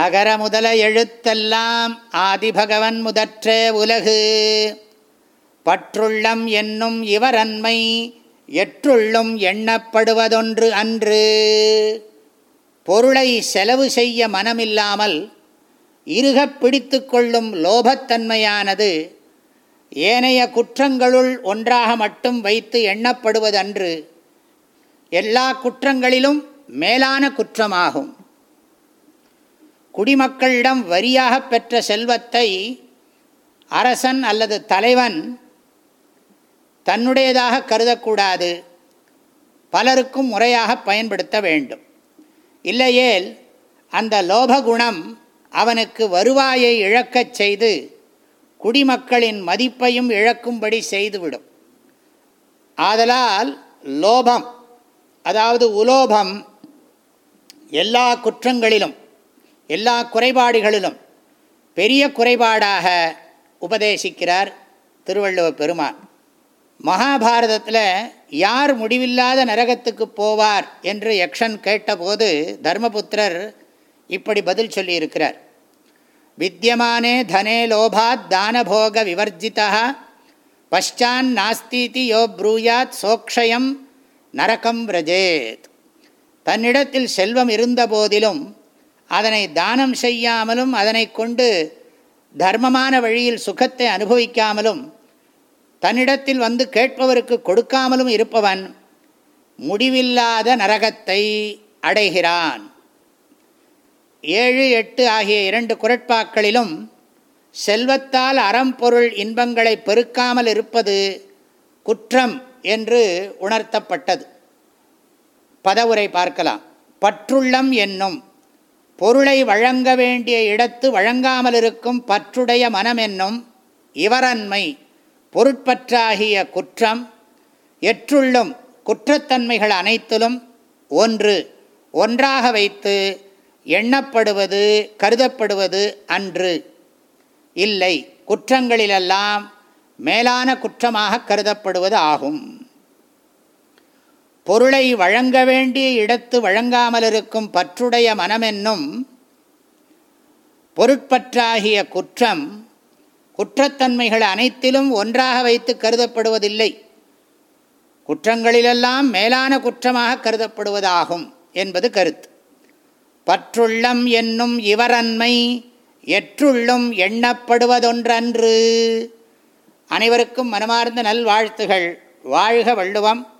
அகர முதல எழுத்தெல்லாம் ஆதிபகவன் முதற்றே உலகு. பற்றுள்ளம் என்னும் இவரன்மை எற்றுள்ளும் எண்ணப்படுவதொன்று அன்று. பொருளை செலவு செய்ய மனமில்லாமல் இருகப் பிடித்து கொள்ளும் லோபத்தன்மையானது ஏனைய குற்றங்களுள் ஒன்றாக மட்டும் வைத்து எண்ணப்படுவதன்று. எல்லா குற்றங்களிலும் மேலான குற்றமாகும். குடிமக்களிடம் வரியாக பெற்ற செல்வத்தை அரசன் அல்லது தலைவன் தன்னுடையதாக கருதக்கூடாது. பலருக்கும் முறையாக பயன்படுத்த வேண்டும். இல்லையேல் அந்த லோபகுணம் அவனுக்கு வருவாயை இழக்கச் செய்து குடிமக்களின் மதிப்பையும் இழக்கும்படி செய்துவிடும். ஆதலால் லோபம் அதாவது உலோபம் எல்லா குற்றங்களிலும் எல்லா குறைபாடுகளிலும் பெரிய குறைபாடாக உபதேசிக்கிறார் திருவள்ளுவ பெருமான். மகாபாரதத்தில் யார் முடிவில்லாத நரகத்துக்கு போவார் என்று யக்ஷன் கேட்டபோது தர்மபுத்திரர் இப்படி பதில் சொல்லியிருக்கிறார். வித்தியமானே தனே லோபாத் தானபோக விவர்ஜிதா பஷ்டான் நாஸ்தீதி யோ ப்ரூயாத் சோக்ஷயம் நரகம் ரஜேத் தன்னிடத்தில் செல்வம் இருந்த போதிலும் அதனை தானம் செய்யாமலும் அதனை கொண்டு தர்மமான வழியில் சுகத்தை அனுபவிக்காமலும் தன்னிடத்தில் வந்து கேட்பவருக்கு கொடுக்காமலும் இருப்பவன் முடிவில்லாத நரகத்தை அடைகிறான். ஏழு எட்டு ஆகிய இரண்டு குரட்பாக்களிலும் செல்வத்தால் அறம்பொருள் இன்பங்களை பெருக்காமல் இருப்பது குற்றம் என்று உணர்த்தப்பட்டது. பதவுரை பார்க்கலாம். பற்றுள்ளம் என்னும் பொருளை வழங்க வேண்டிய இடத்து வழங்காமல் இருக்கும் பற்றுடைய மனமென்னும் இவரன்மை பொருட்பற்றாகிய குற்றம் எற்றுள்ளும் குற்றத்தன்மைகள் அனைத்திலும் ஒன்று ஒன்றாக வைத்து எண்ணப்படுவது கருதப்படுவது அன்று. இல்லை குற்றங்களிலெல்லாம் மேலான குற்றமாக கருதப்படுவது ஆகும். பொருளை வழங்க வேண்டிய இடத்து வழங்காமலிருக்கும் பற்றுடைய மனமென்னும் பொருட்பற்றாகிய குற்றம் குற்றத்தன்மைகள் அனைத்திலும் ஒன்றாக வைத்து கருதப்படுவதில்லை. குற்றங்களிலெல்லாம் மேலான குற்றமாக கருதப்படுவதாகும் என்பது கருத்து. பற்றுள்ளம் என்னும் இவரன்மை எற்றுள்ளும் எண்ணப்படுவதொன்றன்று. அனைவருக்கும் மனமார்ந்த நல்வாழ்த்துகள். வாழ்க வள்ளுவம்.